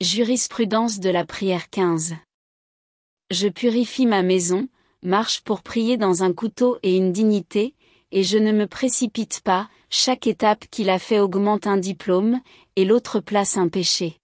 Jurisprudence de la prière 15. Je purifie ma maison, marche pour prier dans un couteau et une dignité, et je ne me précipite pas, chaque étape qu'il a fait augmente un diplôme, et l'autre place un péché.